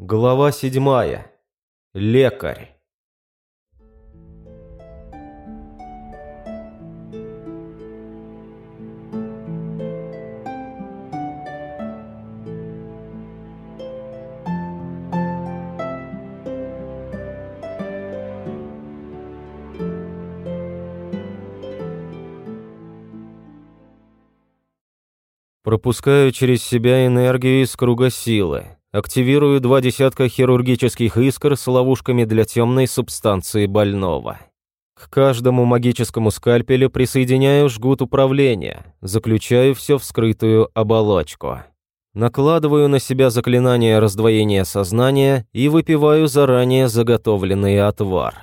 Глава седьмая. Лекарь. Пропускаю через себя энергию из круга силы. Активирую два десятка хирургических искр с ловушками для темной субстанции больного. К каждому магическому скальпелю присоединяю жгут управления, заключаю все в скрытую оболочку. Накладываю на себя заклинание раздвоения сознания и выпиваю заранее заготовленный отвар.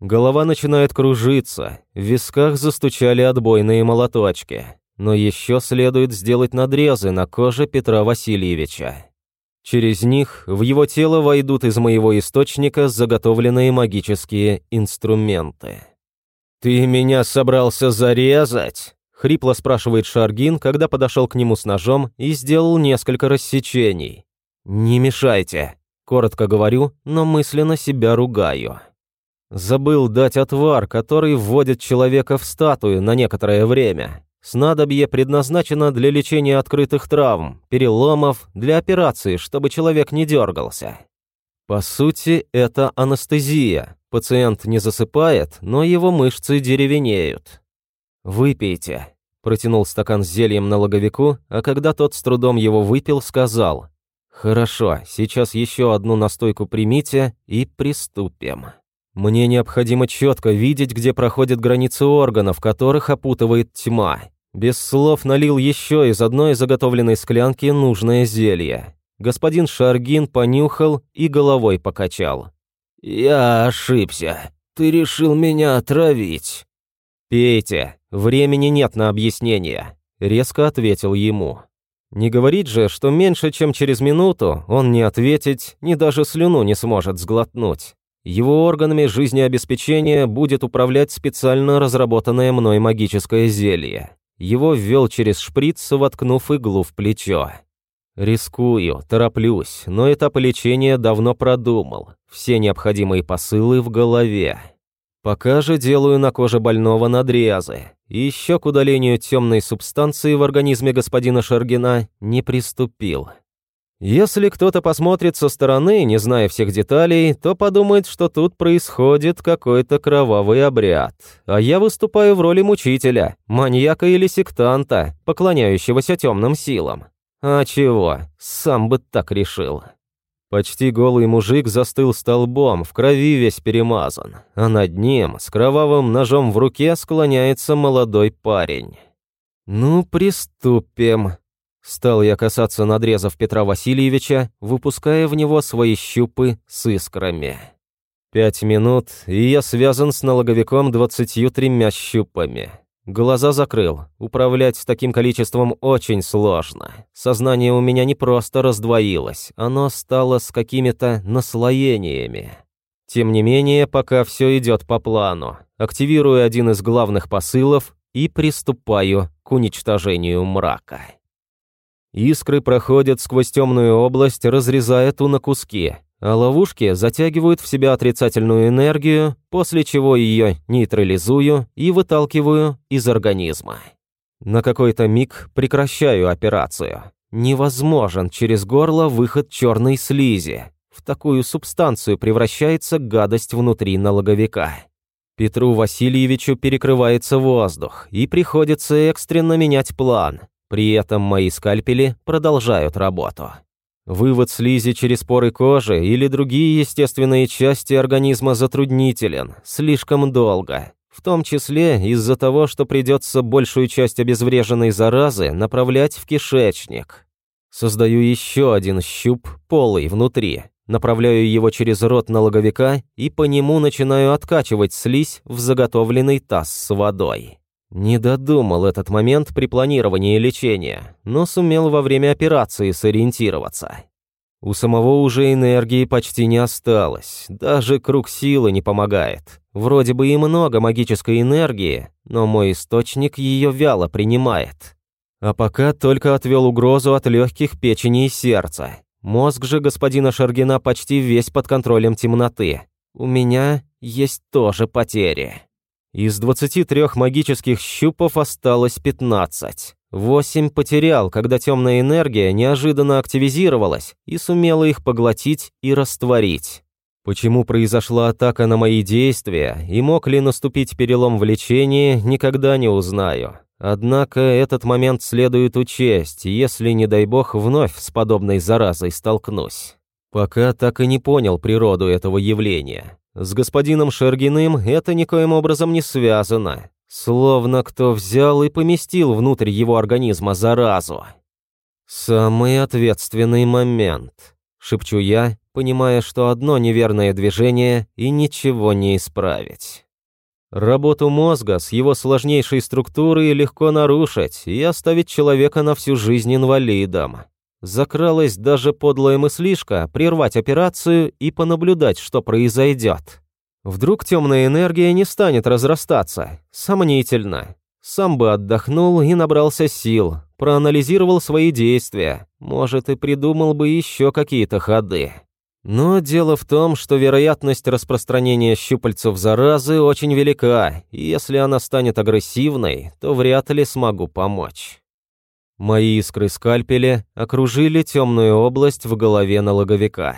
Голова начинает кружиться, в висках застучали отбойные молоточки. Но еще следует сделать надрезы на коже Петра Васильевича. Через них в его тело войдут из моего источника заготовленные магические инструменты. «Ты меня собрался зарезать?» — хрипло спрашивает Шаргин, когда подошел к нему с ножом и сделал несколько рассечений. «Не мешайте», — коротко говорю, но мысленно себя ругаю. Забыл дать отвар, который вводит человека в статую на некоторое время. Снадобье предназначено для лечения открытых травм, переломов, для операции, чтобы человек не дергался. По сути, это анестезия. Пациент не засыпает, но его мышцы деревенеют. «Выпейте», – протянул стакан с зельем налоговику, а когда тот с трудом его выпил, сказал, «Хорошо, сейчас еще одну настойку примите и приступим». Мне необходимо четко видеть, где проходят границы органов, которых опутывает тьма. Без слов налил еще из одной заготовленной склянки нужное зелье. Господин Шаргин понюхал и головой покачал. «Я ошибся. Ты решил меня отравить». «Пейте. Времени нет на объяснение», — резко ответил ему. Не говорит же, что меньше, чем через минуту он не ответить, ни даже слюну не сможет сглотнуть. Его органами жизнеобеспечения будет управлять специально разработанное мной магическое зелье. Его ввел через шприц, воткнув иглу в плечо. Рискую, тороплюсь, но этап лечения давно продумал. Все необходимые посылы в голове. Пока же делаю на коже больного надрезы. Еще к удалению темной субстанции в организме господина Шаргина не приступил. Если кто-то посмотрит со стороны, не зная всех деталей, то подумает, что тут происходит какой-то кровавый обряд. А я выступаю в роли мучителя, маньяка или сектанта, поклоняющегося темным силам. А чего, сам бы так решил. Почти голый мужик застыл столбом, в крови весь перемазан, а над ним, с кровавым ножом в руке, склоняется молодой парень. «Ну, приступим», Стал я касаться надрезов Петра Васильевича, выпуская в него свои щупы с искрами. Пять минут, и я связан с налоговиком двадцатью тремя щупами. Глаза закрыл. Управлять таким количеством очень сложно. Сознание у меня не просто раздвоилось, оно стало с какими-то наслоениями. Тем не менее, пока все идет по плану. Активирую один из главных посылов и приступаю к уничтожению мрака. Искры проходят сквозь темную область, разрезая ту на куски, а ловушки затягивают в себя отрицательную энергию, после чего ее нейтрализую и выталкиваю из организма. На какой-то миг прекращаю операцию. Невозможен через горло выход черной слизи. В такую субстанцию превращается гадость внутри налоговика. Петру Васильевичу перекрывается воздух, и приходится экстренно менять план. При этом мои скальпели продолжают работу. Вывод слизи через поры кожи или другие естественные части организма затруднителен, слишком долго. В том числе из-за того, что придется большую часть обезвреженной заразы направлять в кишечник. Создаю еще один щуп, полый, внутри. Направляю его через рот налоговика и по нему начинаю откачивать слизь в заготовленный таз с водой. Не додумал этот момент при планировании лечения, но сумел во время операции сориентироваться. У самого уже энергии почти не осталось, даже круг силы не помогает. Вроде бы и много магической энергии, но мой источник ее вяло принимает. А пока только отвел угрозу от легких печени и сердца. Мозг же господина Шаргина почти весь под контролем темноты. У меня есть тоже потери. Из 23 магических щупов осталось 15. Восемь потерял, когда темная энергия неожиданно активизировалась и сумела их поглотить и растворить. Почему произошла атака на мои действия и мог ли наступить перелом в лечении, никогда не узнаю. Однако этот момент следует учесть, если, не дай бог, вновь с подобной заразой столкнусь. Пока так и не понял природу этого явления. С господином Шергиным это никоим образом не связано. Словно кто взял и поместил внутрь его организма заразу. «Самый ответственный момент», — шепчу я, понимая, что одно неверное движение и ничего не исправить. Работу мозга с его сложнейшей структурой легко нарушить и оставить человека на всю жизнь инвалидом. Закралась даже подлая мыслишка прервать операцию и понаблюдать, что произойдет. Вдруг темная энергия не станет разрастаться? Сомнительно. Сам бы отдохнул и набрался сил, проанализировал свои действия, может и придумал бы еще какие-то ходы. Но дело в том, что вероятность распространения щупальцев заразы очень велика, и если она станет агрессивной, то вряд ли смогу помочь. Мои искры скальпеля окружили темную область в голове налоговика.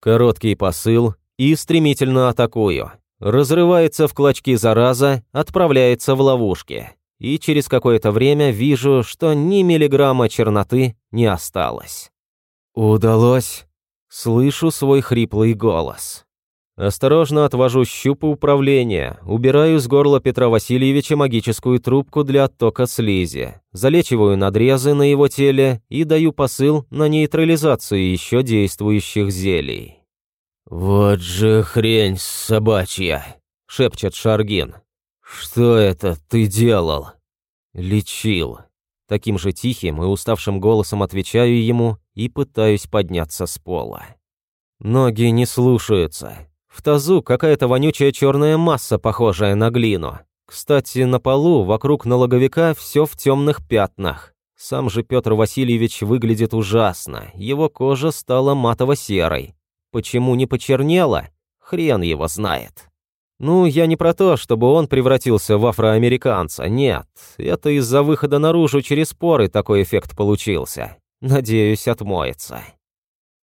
Короткий посыл, и стремительно атакую. Разрывается в клочки зараза, отправляется в ловушки. И через какое-то время вижу, что ни миллиграмма черноты не осталось. «Удалось?» Слышу свой хриплый голос. Осторожно отвожу щупы управления, убираю с горла Петра Васильевича магическую трубку для оттока слизи, залечиваю надрезы на его теле и даю посыл на нейтрализацию еще действующих зелий. «Вот же хрень собачья!» — шепчет Шаргин. «Что это ты делал?» «Лечил». Таким же тихим и уставшим голосом отвечаю ему и пытаюсь подняться с пола. Ноги не слушаются. В тазу какая-то вонючая черная масса, похожая на глину. Кстати, на полу вокруг налоговика все в темных пятнах. Сам же Петр Васильевич выглядит ужасно. Его кожа стала матово-серой. Почему не почернела? Хрен его знает. Ну, я не про то, чтобы он превратился в афроамериканца, нет. Это из-за выхода наружу через поры такой эффект получился. Надеюсь, отмоется.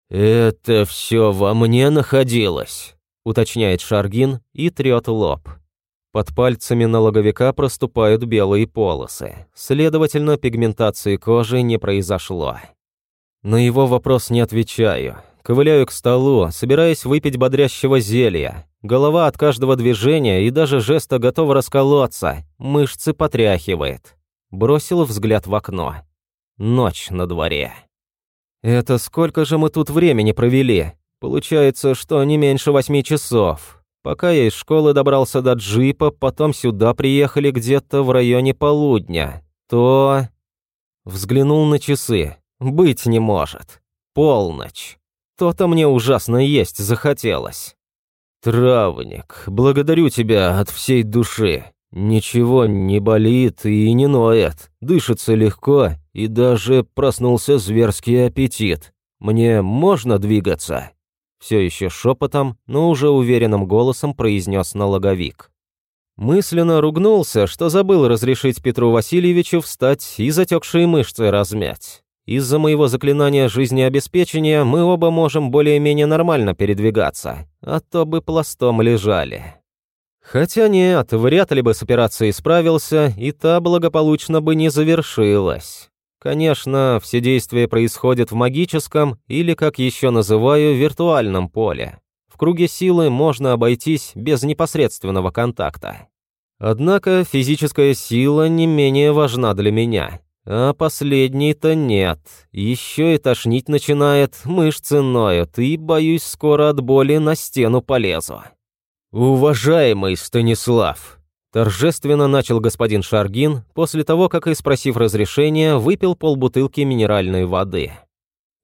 «Это все во мне находилось», — уточняет Шаргин и трет лоб. Под пальцами налоговика проступают белые полосы. Следовательно, пигментации кожи не произошло. На его вопрос не отвечаю. Ковыляю к столу, собираясь выпить бодрящего зелья. Голова от каждого движения и даже жеста готова расколоться. Мышцы потряхивает. Бросил взгляд в окно. Ночь на дворе. Это сколько же мы тут времени провели? Получается, что не меньше восьми часов. Пока я из школы добрался до джипа, потом сюда приехали где-то в районе полудня. То... Взглянул на часы. Быть не может. Полночь. То-то мне ужасно есть захотелось. Травник, благодарю тебя от всей души. Ничего не болит и не ноет, дышится легко, и даже проснулся зверский аппетит. Мне можно двигаться?» Все еще шепотом, но уже уверенным голосом произнес налоговик. Мысленно ругнулся, что забыл разрешить Петру Васильевичу встать и затекшие мышцы размять. Из-за моего заклинания жизнеобеспечения мы оба можем более-менее нормально передвигаться, а то бы пластом лежали. Хотя нет, вряд ли бы с операцией справился, и та благополучно бы не завершилась. Конечно, все действия происходят в магическом или, как еще называю, виртуальном поле. В круге силы можно обойтись без непосредственного контакта. Однако физическая сила не менее важна для меня. А последний-то нет. Еще и тошнить начинает, мышцы ноют, и, боюсь, скоро от боли на стену полезу. «Уважаемый Станислав!» Торжественно начал господин Шаргин, после того, как, и спросив разрешения, выпил полбутылки минеральной воды.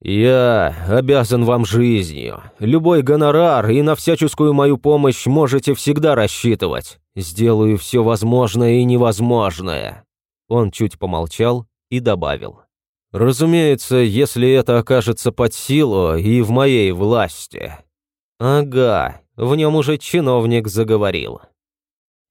«Я обязан вам жизнью. Любой гонорар и на всяческую мою помощь можете всегда рассчитывать. Сделаю все возможное и невозможное». Он чуть помолчал, и добавил. Разумеется, если это окажется под силу и в моей власти. Ага, в нем уже чиновник заговорил.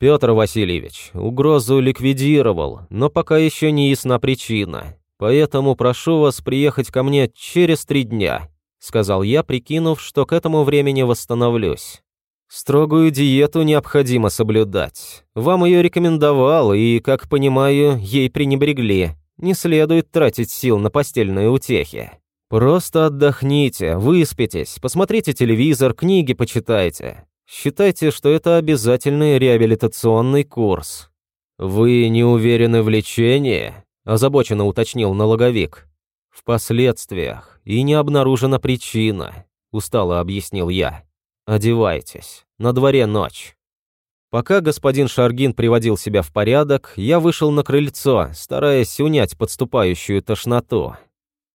Петр Васильевич, угрозу ликвидировал, но пока еще не ясна причина. Поэтому прошу вас приехать ко мне через три дня, сказал я, прикинув, что к этому времени восстановлюсь. Строгую диету необходимо соблюдать. Вам ее рекомендовал, и, как понимаю, ей пренебрегли. Не следует тратить сил на постельные утехи. Просто отдохните, выспитесь, посмотрите телевизор, книги почитайте. Считайте, что это обязательный реабилитационный курс. Вы не уверены в лечении? озабоченно уточнил налоговик. В последствиях и не обнаружена причина, устало объяснил я. Одевайтесь, на дворе ночь. Пока господин Шаргин приводил себя в порядок, я вышел на крыльцо, стараясь унять подступающую тошноту.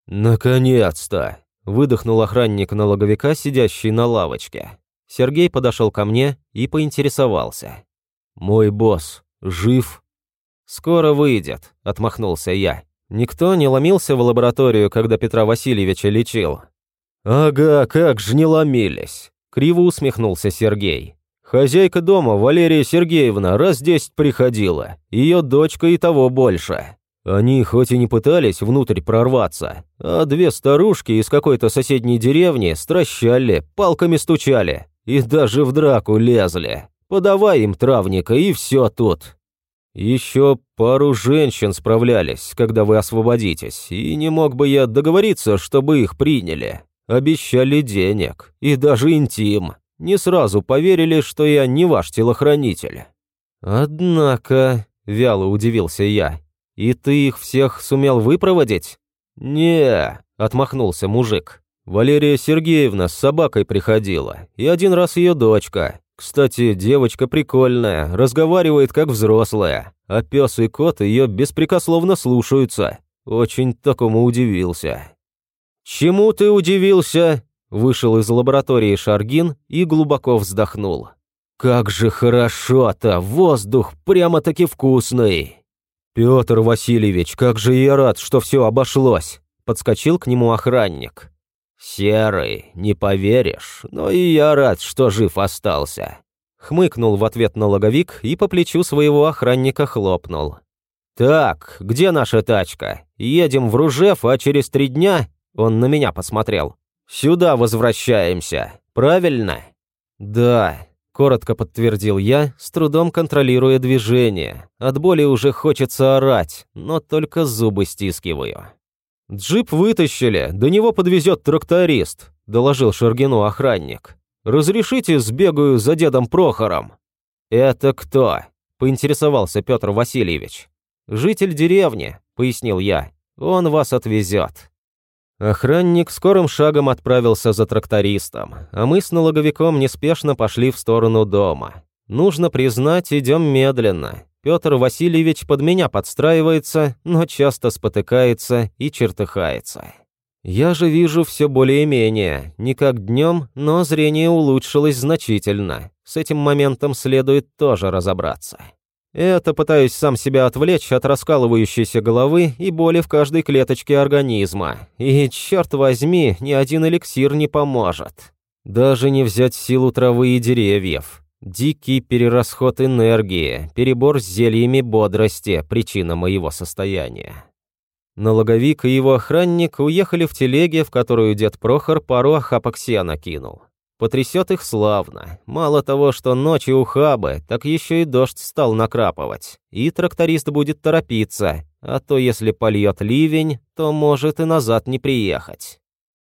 «Наконец-то!» – выдохнул охранник налоговика, сидящий на лавочке. Сергей подошел ко мне и поинтересовался. «Мой босс жив?» «Скоро выйдет», – отмахнулся я. Никто не ломился в лабораторию, когда Петра Васильевича лечил. «Ага, как же не ломились!» – криво усмехнулся Сергей. «Хозяйка дома, Валерия Сергеевна, раз десять приходила. Ее дочка и того больше. Они хоть и не пытались внутрь прорваться, а две старушки из какой-то соседней деревни стращали, палками стучали и даже в драку лезли. Подавай им травника, и все тут. Еще пару женщин справлялись, когда вы освободитесь, и не мог бы я договориться, чтобы их приняли. Обещали денег, и даже интим. Не сразу поверили, что я не ваш телохранитель. Однако, вяло удивился я, «И ты их всех сумел выпроводить?» «Не», — отмахнулся мужик. «Валерия Сергеевна с собакой приходила, и один раз ее дочка. Кстати, девочка прикольная, разговаривает как взрослая, а пес и кот ее беспрекословно слушаются. Очень такому удивился». «Чему ты удивился?» Вышел из лаборатории Шаргин и глубоко вздохнул. «Как же хорошо-то! Воздух прямо-таки вкусный!» «Петр Васильевич, как же я рад, что все обошлось!» Подскочил к нему охранник. «Серый, не поверишь, но и я рад, что жив остался». Хмыкнул в ответ налоговик и по плечу своего охранника хлопнул. «Так, где наша тачка? Едем в Ружев, а через три дня...» Он на меня посмотрел. «Сюда возвращаемся, правильно?» «Да», Коротко подтвердил я, с трудом контролируя движение. От боли уже хочется орать, но только зубы стискиваю. «Джип вытащили, до него подвезет тракторист», – доложил Шаргину охранник. «Разрешите сбегаю за дедом Прохором?» «Это кто?» – поинтересовался Петр Васильевич. «Житель деревни», – пояснил я. «Он вас отвезет». Охранник скорым шагом отправился за трактористом, а мы с налоговиком неспешно пошли в сторону дома. Нужно признать, идем медленно. Петр Васильевич под меня подстраивается, но часто спотыкается и чертыхается. Я же вижу все более-менее, не как днем, но зрение улучшилось значительно. С этим моментом следует тоже разобраться. Это пытаюсь сам себя отвлечь от раскалывающейся головы и боли в каждой клеточке организма. И, черт возьми, ни один эликсир не поможет. Даже не взять силу травы и деревьев. Дикий перерасход энергии, перебор с зельями бодрости – причина моего состояния. Налоговик и его охранник уехали в телеге, в которую дед Прохор пару охапок сена кинул. Потрясет их славно. Мало того, что ночи ухабы, так еще и дождь стал накрапывать. И тракторист будет торопиться, а то если польет ливень, то может и назад не приехать.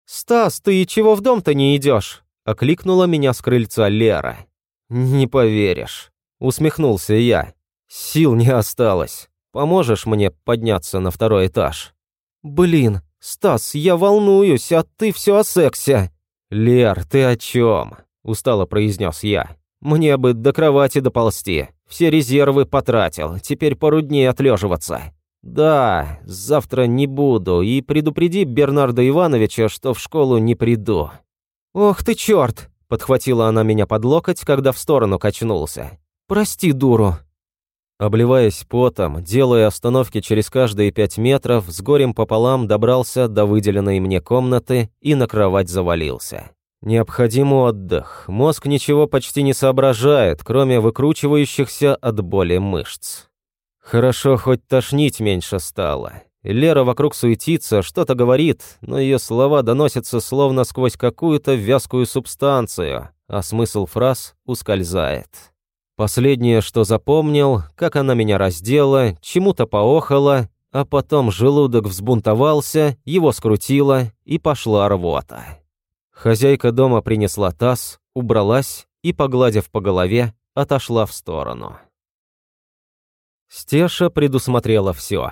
«Стас, ты чего в дом-то не идешь?» — окликнула меня с крыльца Лера. «Не поверишь», — усмехнулся я. «Сил не осталось. Поможешь мне подняться на второй этаж?» «Блин, Стас, я волнуюсь, а ты все о сексе», «Лер, ты о чем?» – устало произнес я. «Мне бы до кровати доползти. Все резервы потратил, теперь пару дней отлеживаться. Да, завтра не буду, и предупреди Бернарда Ивановича, что в школу не приду». «Ох ты черт!» – подхватила она меня под локоть, когда в сторону качнулся. «Прости, дуру». Обливаясь потом, делая остановки через каждые пять метров, с горем пополам добрался до выделенной мне комнаты и на кровать завалился. Необходим отдых. Мозг ничего почти не соображает, кроме выкручивающихся от боли мышц. Хорошо, хоть тошнить меньше стало. Лера вокруг суетится, что-то говорит, но ее слова доносятся словно сквозь какую-то вязкую субстанцию, а смысл фраз ускользает. Последнее, что запомнил, как она меня раздела, чему-то поохала, а потом желудок взбунтовался, его скрутило и пошла рвота. Хозяйка дома принесла таз, убралась и, погладив по голове, отошла в сторону. Стеша предусмотрела все.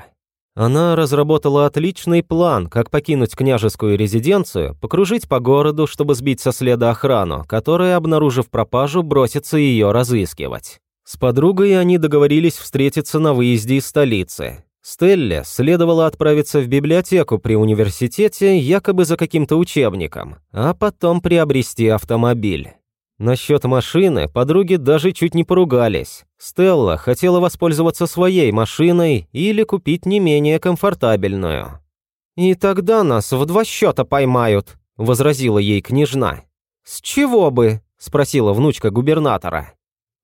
Она разработала отличный план, как покинуть княжескую резиденцию, покружить по городу, чтобы сбить со следа охрану, которая, обнаружив пропажу, бросится ее разыскивать. С подругой они договорились встретиться на выезде из столицы. Стелле следовало отправиться в библиотеку при университете якобы за каким-то учебником, а потом приобрести автомобиль. Насчет машины подруги даже чуть не поругались. Стелла хотела воспользоваться своей машиной или купить не менее комфортабельную. «И тогда нас в два счета поймают», – возразила ей княжна. «С чего бы?» – спросила внучка губернатора.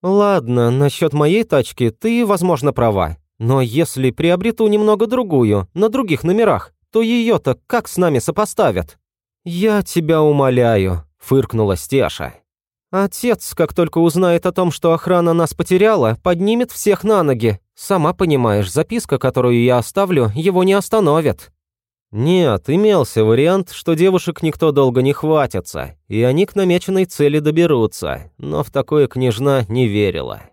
«Ладно, насчет моей тачки ты, возможно, права. Но если приобрету немного другую, на других номерах, то ее-то как с нами сопоставят?» «Я тебя умоляю», – фыркнула Стеша. Отец, как только узнает о том, что охрана нас потеряла, поднимет всех на ноги. Сама понимаешь, записка, которую я оставлю, его не остановит. Нет, имелся вариант, что девушек никто долго не хватится, и они к намеченной цели доберутся, но в такое княжна не верила.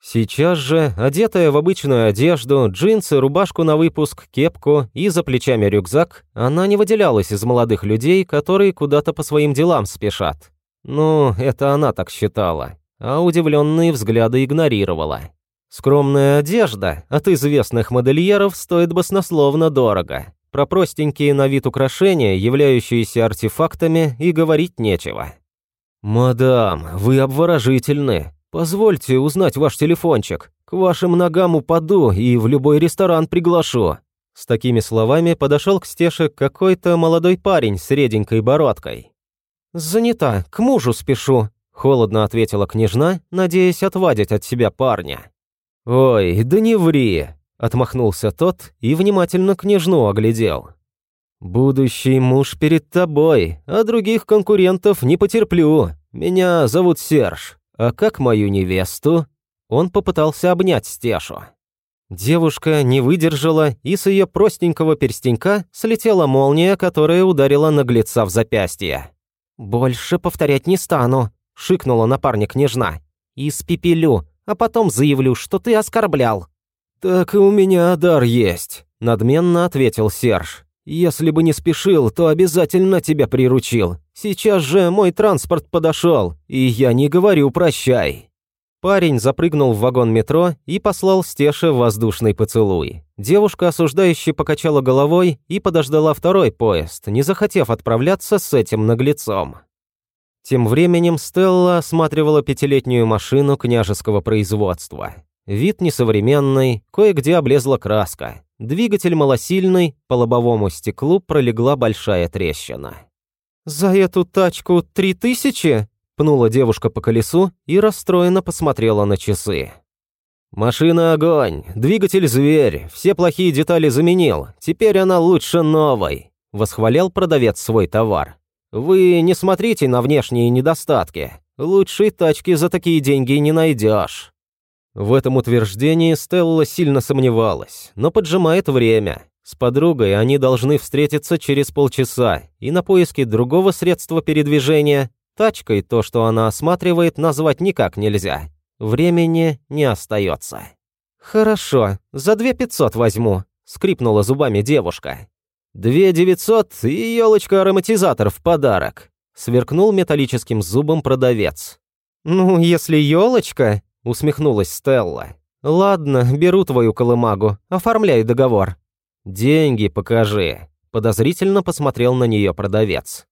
Сейчас же, одетая в обычную одежду, джинсы, рубашку на выпуск, кепку и за плечами рюкзак, она не выделялась из молодых людей, которые куда-то по своим делам спешат. Ну, это она так считала, а удивленные взгляды игнорировала. Скромная одежда от известных модельеров стоит баснословно дорого. Про простенькие на вид украшения, являющиеся артефактами, и говорить нечего. «Мадам, вы обворожительны. Позвольте узнать ваш телефончик. К вашим ногам упаду и в любой ресторан приглашу». С такими словами подошел к Стеше какой-то молодой парень с реденькой бородкой. «Занята, к мужу спешу», – холодно ответила княжна, надеясь отвадить от себя парня. «Ой, да не ври», – отмахнулся тот и внимательно княжну оглядел. «Будущий муж перед тобой, а других конкурентов не потерплю. Меня зовут Серж. А как мою невесту?» Он попытался обнять Стешу. Девушка не выдержала, и с ее простенького перстенька слетела молния, которая ударила наглеца в запястье. «Больше повторять не стану», — шикнула напарник княжна. «Испепелю, а потом заявлю, что ты оскорблял». «Так и у меня дар есть», — надменно ответил Серж. «Если бы не спешил, то обязательно тебя приручил. Сейчас же мой транспорт подошел, и я не говорю прощай». Парень запрыгнул в вагон метро и послал Стеше воздушный поцелуй. Девушка осуждающе покачала головой и подождала второй поезд, не захотев отправляться с этим наглецом. Тем временем Стелла осматривала пятилетнюю машину княжеского производства. Вид несовременный, кое-где облезла краска. Двигатель малосильный, по лобовому стеклу пролегла большая трещина. «За эту тачку три тысячи?» Пнула девушка по колесу и расстроенно посмотрела на часы. «Машина огонь, двигатель зверь, все плохие детали заменил, теперь она лучше новой», – восхвалял продавец свой товар. «Вы не смотрите на внешние недостатки, лучшей тачки за такие деньги не найдешь». В этом утверждении Стелла сильно сомневалась, но поджимает время. С подругой они должны встретиться через полчаса, и на поиски другого средства передвижения Тачкой то, что она осматривает, назвать никак нельзя. Времени не остается. «Хорошо, за две пятьсот возьму», — скрипнула зубами девушка. «Две девятьсот и елочка-ароматизатор в подарок», — сверкнул металлическим зубом продавец. «Ну, если елочка», — усмехнулась Стелла. «Ладно, беру твою колымагу, оформляй договор». «Деньги покажи», — подозрительно посмотрел на нее продавец.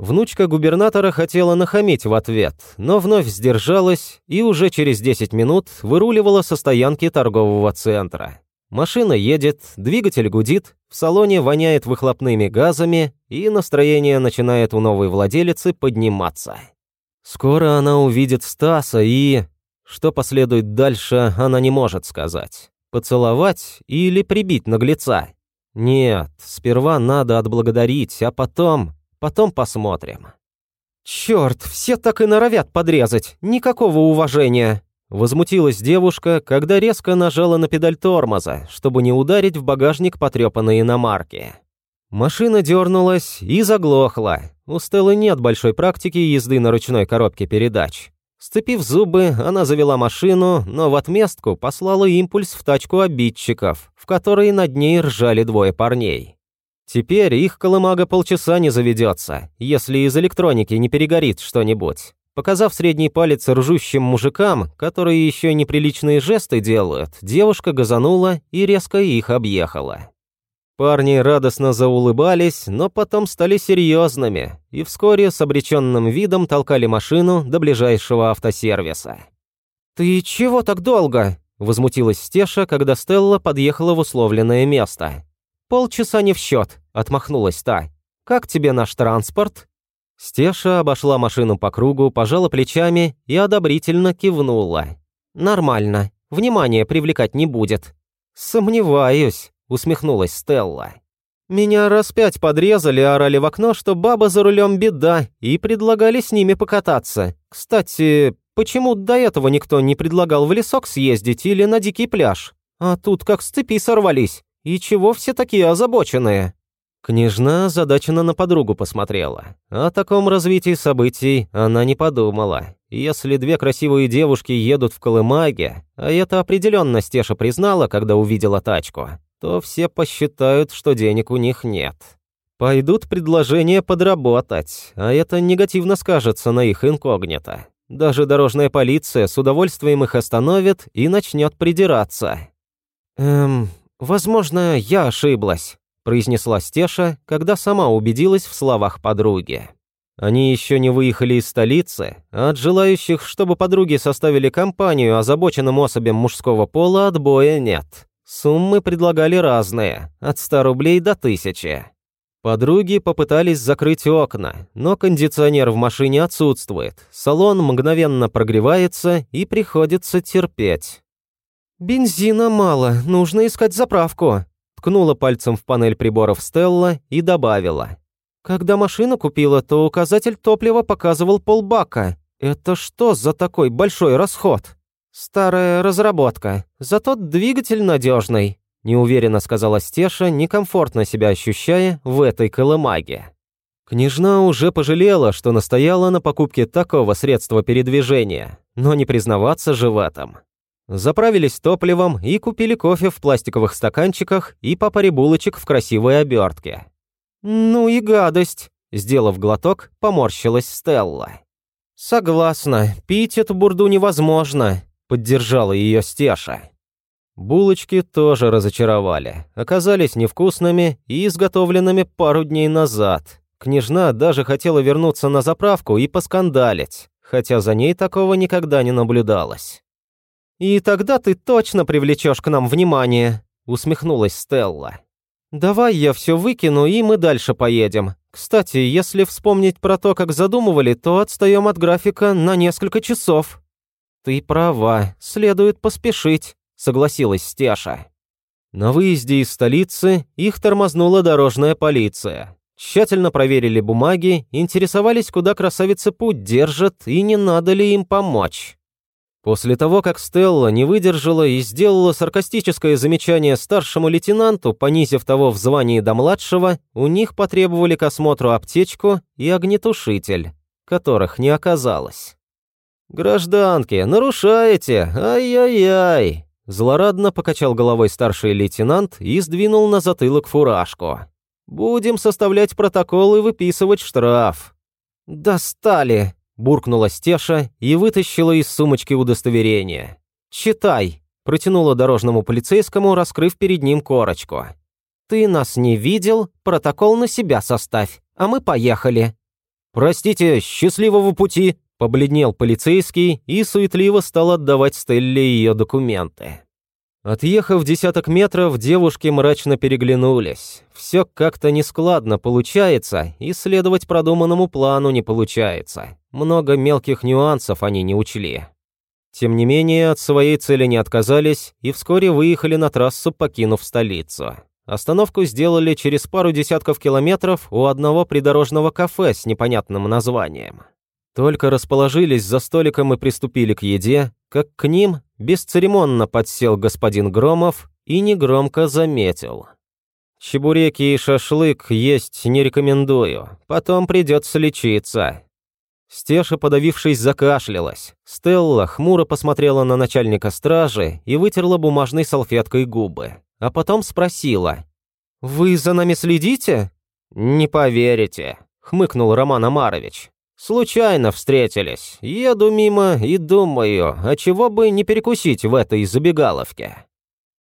Внучка губернатора хотела нахамить в ответ, но вновь сдержалась и уже через 10 минут выруливала со стоянки торгового центра. Машина едет, двигатель гудит, в салоне воняет выхлопными газами, и настроение начинает у новой владелицы подниматься. Скоро она увидит Стаса и... Что последует дальше, она не может сказать. Поцеловать или прибить наглеца? Нет, сперва надо отблагодарить, а потом... Потом посмотрим. Черт, все так и норовят подрезать, никакого уважения. Возмутилась девушка, когда резко нажала на педаль тормоза, чтобы не ударить в багажник потрепанной иномарки. Машина дернулась и заглохла. У Стеллы нет большой практики езды на ручной коробке передач. Сцепив зубы, она завела машину, но в отместку послала импульс в тачку обидчиков, в которой над ней ржали двое парней. Теперь их колымага полчаса не заведется, если из электроники не перегорит что-нибудь. Показав средний палец ржущим мужикам, которые еще неприличные жесты делают, девушка газанула и резко их объехала. Парни радостно заулыбались, но потом стали серьезными и вскоре с обреченным видом толкали машину до ближайшего автосервиса. «Ты чего так долго?» – возмутилась Стеша, когда Стелла подъехала в условленное место. «Полчаса не в счет», — отмахнулась та. «Как тебе наш транспорт?» Стеша обошла машину по кругу, пожала плечами и одобрительно кивнула. «Нормально. Внимание привлекать не будет». «Сомневаюсь», — усмехнулась Стелла. «Меня раз пять подрезали, орали в окно, что баба за рулем беда, и предлагали с ними покататься. Кстати, почему до этого никто не предлагал в лесок съездить или на дикий пляж? А тут как с цепи сорвались. «И чего все такие озабоченные?» Княжна озадаченно на подругу посмотрела. О таком развитии событий она не подумала. Если две красивые девушки едут в Колымаге, а это определенно Стеша признала, когда увидела тачку, то все посчитают, что денег у них нет. Пойдут предложения подработать, а это негативно скажется на их инкогнито. Даже дорожная полиция с удовольствием их остановит и начнет придираться. «Эм, «Возможно, я ошиблась», – произнесла Стеша, когда сама убедилась в словах подруги. Они еще не выехали из столицы, а от желающих, чтобы подруги составили компанию озабоченным особям мужского пола, отбоя нет. Суммы предлагали разные, от 100 рублей до 1000. Подруги попытались закрыть окна, но кондиционер в машине отсутствует, салон мгновенно прогревается и приходится терпеть. «Бензина мало, нужно искать заправку», ткнула пальцем в панель приборов Стелла и добавила. «Когда машину купила, то указатель топлива показывал полбака. Это что за такой большой расход?» «Старая разработка, зато двигатель надежный», неуверенно сказала Стеша, некомфортно себя ощущая в этой колымаге. Княжна уже пожалела, что настояла на покупке такого средства передвижения, но не признаваться же в этом. Заправились топливом и купили кофе в пластиковых стаканчиках и по паре булочек в красивой обертке. «Ну и гадость!» – сделав глоток, поморщилась Стелла. «Согласна, пить эту бурду невозможно», – поддержала ее Стеша. Булочки тоже разочаровали, оказались невкусными и изготовленными пару дней назад. Княжна даже хотела вернуться на заправку и поскандалить, хотя за ней такого никогда не наблюдалось. «И тогда ты точно привлечешь к нам внимание», — усмехнулась Стелла. «Давай я все выкину, и мы дальше поедем. Кстати, если вспомнить про то, как задумывали, то отстаем от графика на несколько часов». «Ты права, следует поспешить», — согласилась Стяша. На выезде из столицы их тормознула дорожная полиция. Тщательно проверили бумаги, интересовались, куда красавица путь держит и не надо ли им помочь. После того, как Стелла не выдержала и сделала саркастическое замечание старшему лейтенанту, понизив того в звании до младшего, у них потребовали к осмотру аптечку и огнетушитель, которых не оказалось. «Гражданки, нарушаете! Ай-яй-яй!» Злорадно покачал головой старший лейтенант и сдвинул на затылок фуражку. «Будем составлять протокол и выписывать штраф». «Достали!» Буркнула Стеша и вытащила из сумочки удостоверение. «Читай», – протянула дорожному полицейскому, раскрыв перед ним корочку. «Ты нас не видел, протокол на себя составь, а мы поехали». «Простите, счастливого пути!» – побледнел полицейский и суетливо стал отдавать Стелле ее документы. Отъехав десяток метров, девушки мрачно переглянулись. Все как-то нескладно получается, и следовать продуманному плану не получается. Много мелких нюансов они не учли. Тем не менее, от своей цели не отказались и вскоре выехали на трассу, покинув столицу. Остановку сделали через пару десятков километров у одного придорожного кафе с непонятным названием. Только расположились за столиком и приступили к еде, как к ним бесцеремонно подсел господин Громов и негромко заметил. «Чебуреки и шашлык есть не рекомендую, потом придется лечиться». Стеша, подавившись, закашлялась. Стелла хмуро посмотрела на начальника стражи и вытерла бумажной салфеткой губы а потом спросила. «Вы за нами следите?» «Не поверите», — хмыкнул Роман Амарович. «Случайно встретились. Еду мимо и думаю, а чего бы не перекусить в этой забегаловке?»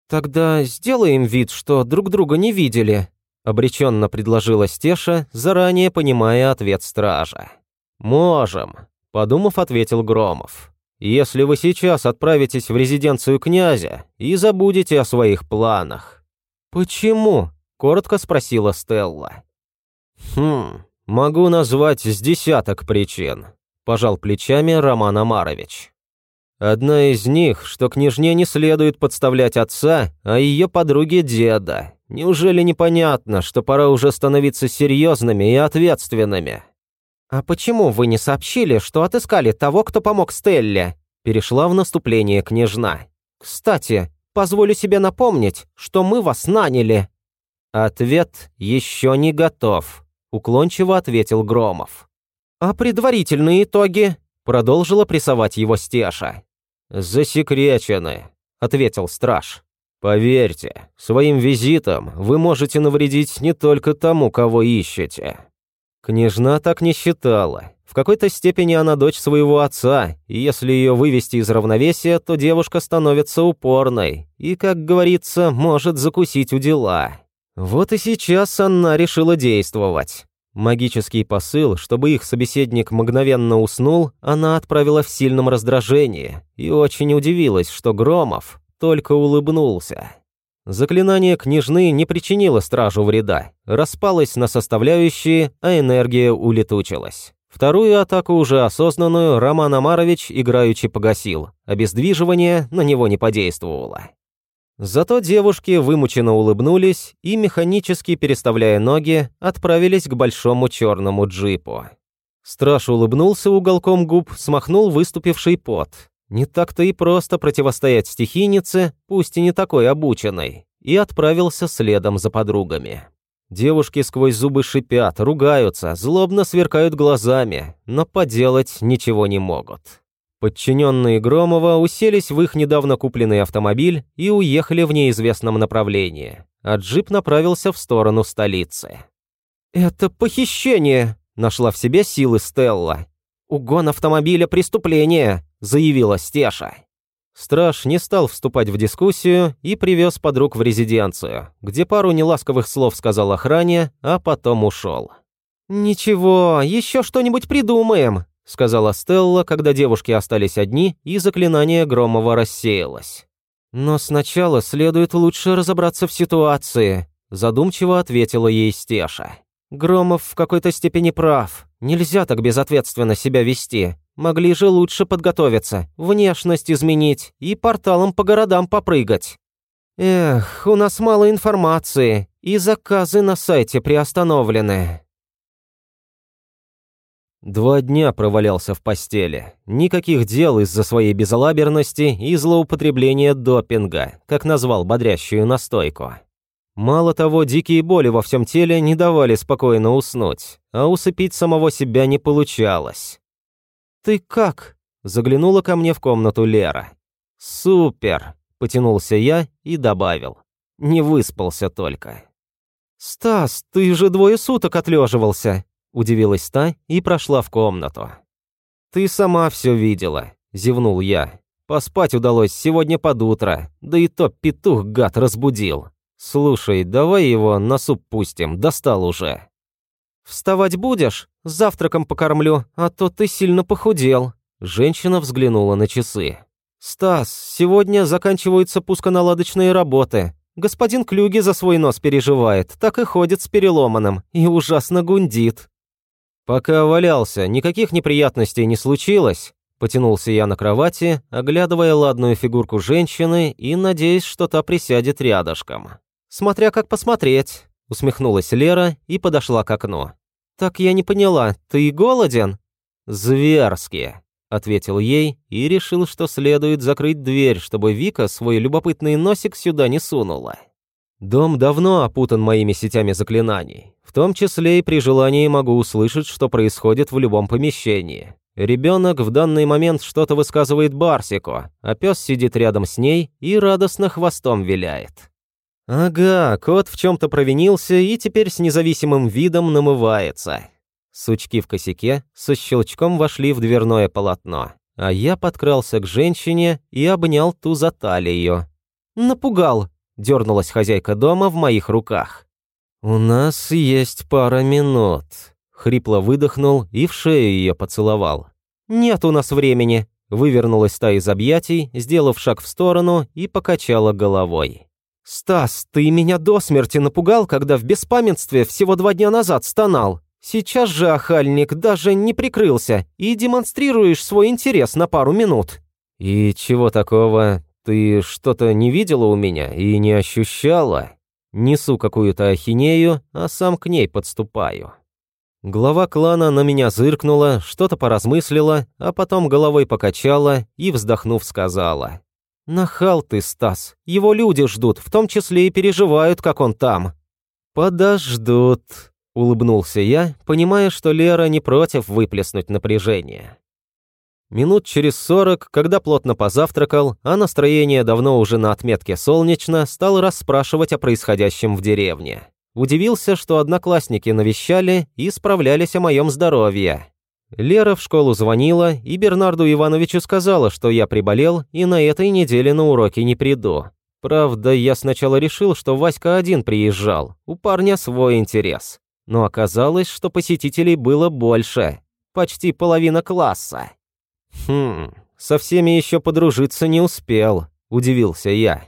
«Тогда сделаем вид, что друг друга не видели», — обреченно предложила Стеша, заранее понимая ответ стража. «Можем», — подумав, ответил Громов если вы сейчас отправитесь в резиденцию князя и забудете о своих планах». «Почему?» – коротко спросила Стелла. «Хм, могу назвать с десяток причин», – пожал плечами Роман Амарович. «Одна из них, что княжне не следует подставлять отца, а ее подруге деда. Неужели непонятно, что пора уже становиться серьезными и ответственными?» «А почему вы не сообщили, что отыскали того, кто помог Стелле?» Перешла в наступление княжна. «Кстати, позволю себе напомнить, что мы вас наняли». «Ответ еще не готов», — уклончиво ответил Громов. «А предварительные итоги?» — продолжила прессовать его Стеша. «Засекречены», — ответил страж. «Поверьте, своим визитом вы можете навредить не только тому, кого ищете». Княжна так не считала. В какой-то степени она дочь своего отца, и если ее вывести из равновесия, то девушка становится упорной и, как говорится, может закусить у дела. Вот и сейчас она решила действовать. Магический посыл, чтобы их собеседник мгновенно уснул, она отправила в сильном раздражении и очень удивилась, что Громов только улыбнулся. Заклинание княжны не причинило стражу вреда, распалось на составляющие, а энергия улетучилась. Вторую атаку, уже осознанную, Роман Амарович играючи погасил. Обездвиживание на него не подействовало. Зато девушки вымученно улыбнулись и, механически переставляя ноги, отправились к большому черному джипу. Страж улыбнулся уголком губ, смахнул выступивший пот. Не так-то и просто противостоять стихийнице, пусть и не такой обученной, и отправился следом за подругами. Девушки сквозь зубы шипят, ругаются, злобно сверкают глазами, но поделать ничего не могут. Подчиненные Громова уселись в их недавно купленный автомобиль и уехали в неизвестном направлении, а джип направился в сторону столицы. «Это похищение!» – нашла в себе силы Стелла. «Угон автомобиля – преступление!» – заявила Стеша. Страж не стал вступать в дискуссию и привез подруг в резиденцию, где пару неласковых слов сказал охране, а потом ушел. «Ничего, еще что-нибудь придумаем», — сказала Стелла, когда девушки остались одни, и заклинание Громова рассеялось. «Но сначала следует лучше разобраться в ситуации», — задумчиво ответила ей Стеша. Громов в какой-то степени прав. Нельзя так безответственно себя вести. Могли же лучше подготовиться, внешность изменить и порталом по городам попрыгать. Эх, у нас мало информации, и заказы на сайте приостановлены. Два дня провалялся в постели. Никаких дел из-за своей безалаберности и злоупотребления допинга, как назвал бодрящую настойку. Мало того, дикие боли во всем теле не давали спокойно уснуть, а усыпить самого себя не получалось. «Ты как?» – заглянула ко мне в комнату Лера. «Супер!» – потянулся я и добавил. «Не выспался только». «Стас, ты же двое суток отлеживался!» – удивилась та и прошла в комнату. «Ты сама все видела», – зевнул я. «Поспать удалось сегодня под утро, да и то петух гад разбудил». «Слушай, давай его на суп пустим, достал уже». «Вставать будешь? Завтраком покормлю, а то ты сильно похудел». Женщина взглянула на часы. «Стас, сегодня заканчиваются пусконаладочные работы. Господин Клюги за свой нос переживает, так и ходит с переломанным, и ужасно гундит». Пока валялся, никаких неприятностей не случилось. Потянулся я на кровати, оглядывая ладную фигурку женщины и надеясь, что та присядет рядышком. «Смотря как посмотреть», — усмехнулась Лера и подошла к окну. «Так я не поняла, ты голоден?» «Зверски», — ответил ей и решил, что следует закрыть дверь, чтобы Вика свой любопытный носик сюда не сунула. Дом давно опутан моими сетями заклинаний. В том числе и при желании могу услышать, что происходит в любом помещении. Ребенок в данный момент что-то высказывает Барсику, а пес сидит рядом с ней и радостно хвостом виляет. Ага, кот в чем-то провинился и теперь с независимым видом намывается. Сучки в косяке со щелчком вошли в дверное полотно, а я подкрался к женщине и обнял ту за талию. «Напугал!» – дернулась хозяйка дома в моих руках. «У нас есть пара минут», — хрипло выдохнул и в шею ее поцеловал. «Нет у нас времени», — вывернулась та из объятий, сделав шаг в сторону и покачала головой. «Стас, ты меня до смерти напугал, когда в беспамятстве всего два дня назад стонал. Сейчас же, охальник, даже не прикрылся и демонстрируешь свой интерес на пару минут». «И чего такого? Ты что-то не видела у меня и не ощущала?» Несу какую-то ахинею, а сам к ней подступаю. Глава клана на меня зыркнула, что-то поразмыслила, а потом головой покачала и, вздохнув, сказала. «Нахал ты, Стас, его люди ждут, в том числе и переживают, как он там». «Подождут», — улыбнулся я, понимая, что Лера не против выплеснуть напряжение. Минут через сорок, когда плотно позавтракал, а настроение давно уже на отметке солнечно, стал расспрашивать о происходящем в деревне. Удивился, что одноклассники навещали и справлялись о моем здоровье. Лера в школу звонила и Бернарду Ивановичу сказала, что я приболел и на этой неделе на уроки не приду. Правда, я сначала решил, что Васька один приезжал, у парня свой интерес. Но оказалось, что посетителей было больше, почти половина класса. «Хм, со всеми еще подружиться не успел», – удивился я.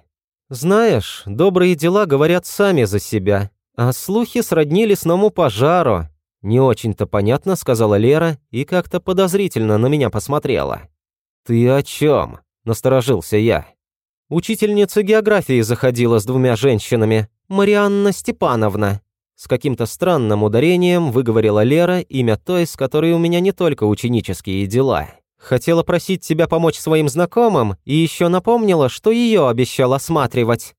«Знаешь, добрые дела говорят сами за себя, а слухи сродни лесному пожару». «Не очень-то понятно», – сказала Лера и как-то подозрительно на меня посмотрела. «Ты о чем?» – насторожился я. Учительница географии заходила с двумя женщинами, Марианна Степановна. С каким-то странным ударением выговорила Лера имя той, с которой у меня не только ученические дела. Хотела просить тебя помочь своим знакомым и еще напомнила, что ее обещал осматривать».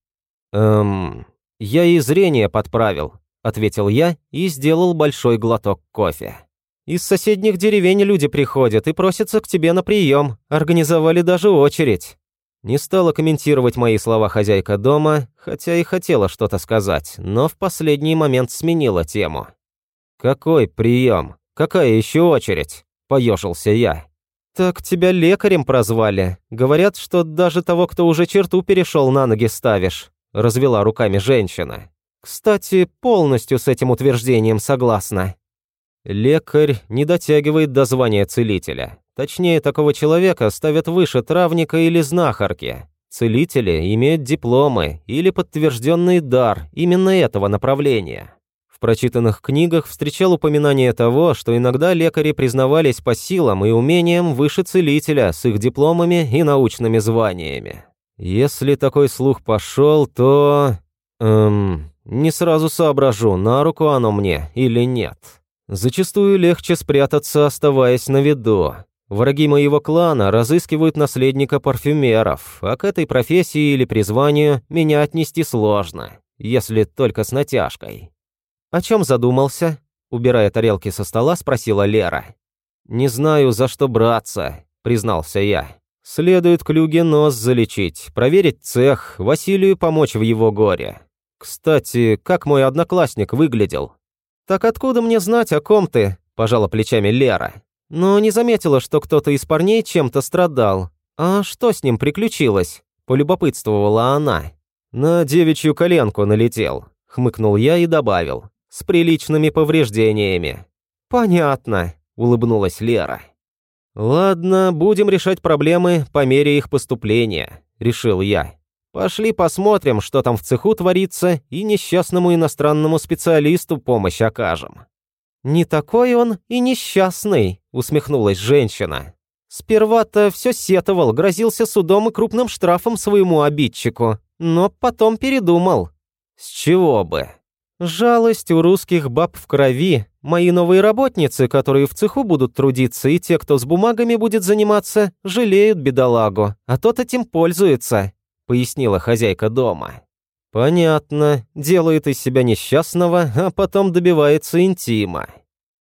«Эм, я и зрение подправил», — ответил я и сделал большой глоток кофе. «Из соседних деревень люди приходят и просятся к тебе на прием. Организовали даже очередь». Не стала комментировать мои слова хозяйка дома, хотя и хотела что-то сказать, но в последний момент сменила тему. «Какой прием? Какая еще очередь?» – поежился я. «Так тебя лекарем прозвали. Говорят, что даже того, кто уже черту перешел, на ноги ставишь», – развела руками женщина. «Кстати, полностью с этим утверждением согласна». Лекарь не дотягивает до звания целителя. Точнее, такого человека ставят выше травника или знахарки. Целители имеют дипломы или подтвержденный дар именно этого направления прочитанных книгах встречал упоминание того, что иногда лекари признавались по силам и умениям выше целителя с их дипломами и научными званиями. Если такой слух пошел, то... Эм, не сразу соображу, на руку оно мне или нет. Зачастую легче спрятаться, оставаясь на виду. Враги моего клана разыскивают наследника парфюмеров, а к этой профессии или призванию меня отнести сложно, если только с натяжкой. «О чем задумался?» Убирая тарелки со стола, спросила Лера. «Не знаю, за что браться», — признался я. «Следует Клюге нос залечить, проверить цех, Василию помочь в его горе. Кстати, как мой одноклассник выглядел?» «Так откуда мне знать, о ком ты?» – пожала плечами Лера. «Но не заметила, что кто-то из парней чем-то страдал. А что с ним приключилось?» – полюбопытствовала она. «На девичью коленку налетел», – хмыкнул я и добавил. С приличными повреждениями». «Понятно», — улыбнулась Лера. «Ладно, будем решать проблемы по мере их поступления», — решил я. «Пошли посмотрим, что там в цеху творится, и несчастному иностранному специалисту помощь окажем». «Не такой он и несчастный», — усмехнулась женщина. «Сперва-то все сетовал, грозился судом и крупным штрафом своему обидчику, но потом передумал». «С чего бы?» Жалость у русских баб в крови. Мои новые работницы, которые в цеху будут трудиться, и те, кто с бумагами будет заниматься, жалеют бедолагу, а тот этим пользуется», — пояснила хозяйка дома. «Понятно. Делает из себя несчастного, а потом добивается интима».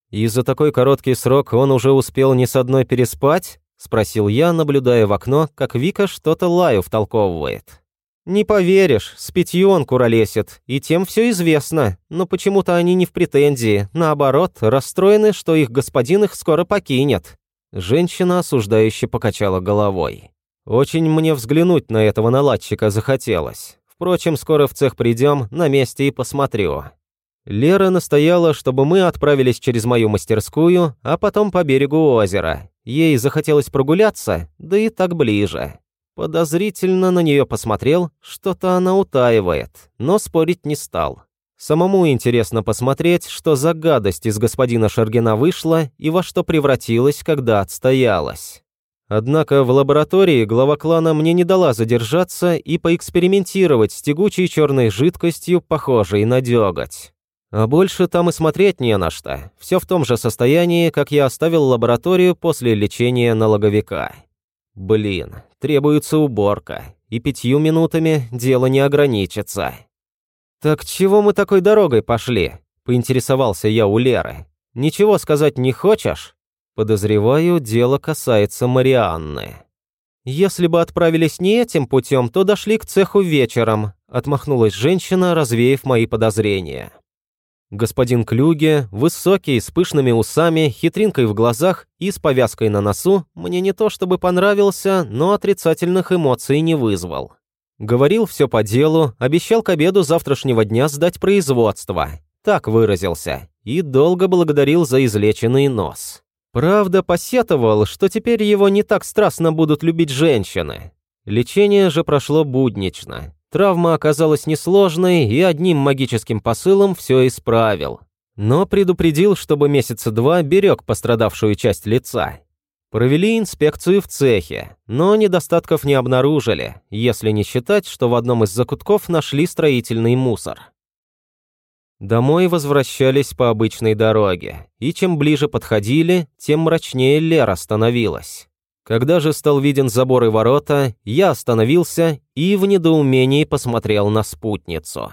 «И за такой короткий срок он уже успел ни с одной переспать?» — спросил я, наблюдая в окно, как Вика что-то Лаю втолковывает. «Не поверишь, с он куролесит, и тем все известно, но почему-то они не в претензии, наоборот, расстроены, что их господин их скоро покинет». Женщина осуждающе покачала головой. «Очень мне взглянуть на этого наладчика захотелось. Впрочем, скоро в цех придем, на месте и посмотрю». Лера настояла, чтобы мы отправились через мою мастерскую, а потом по берегу озера. Ей захотелось прогуляться, да и так ближе. Подозрительно на нее посмотрел, что-то она утаивает, но спорить не стал. Самому интересно посмотреть, что за гадость из господина Шаргина вышла и во что превратилась, когда отстоялась. Однако в лаборатории глава клана мне не дала задержаться и поэкспериментировать с тягучей черной жидкостью, похожей на деготь. А больше там и смотреть не на что. Все в том же состоянии, как я оставил лабораторию после лечения налоговика. Блин, требуется уборка, и пятью минутами дело не ограничится. «Так чего мы такой дорогой пошли?» – поинтересовался я у Леры. «Ничего сказать не хочешь?» Подозреваю, дело касается Марианны. «Если бы отправились не этим путем, то дошли к цеху вечером», – отмахнулась женщина, развеяв мои подозрения. Господин Клюге, высокий, с пышными усами, хитринкой в глазах и с повязкой на носу, мне не то чтобы понравился, но отрицательных эмоций не вызвал. Говорил все по делу, обещал к обеду завтрашнего дня сдать производство. Так выразился. И долго благодарил за излеченный нос. Правда, посетовал, что теперь его не так страстно будут любить женщины. Лечение же прошло буднично. Травма оказалась несложной и одним магическим посылом все исправил. Но предупредил, чтобы месяца два берег пострадавшую часть лица. Провели инспекцию в цехе, но недостатков не обнаружили, если не считать, что в одном из закутков нашли строительный мусор. Домой возвращались по обычной дороге, и чем ближе подходили, тем мрачнее Лера становилась. Когда же стал виден забор и ворота, я остановился и в недоумении посмотрел на спутницу.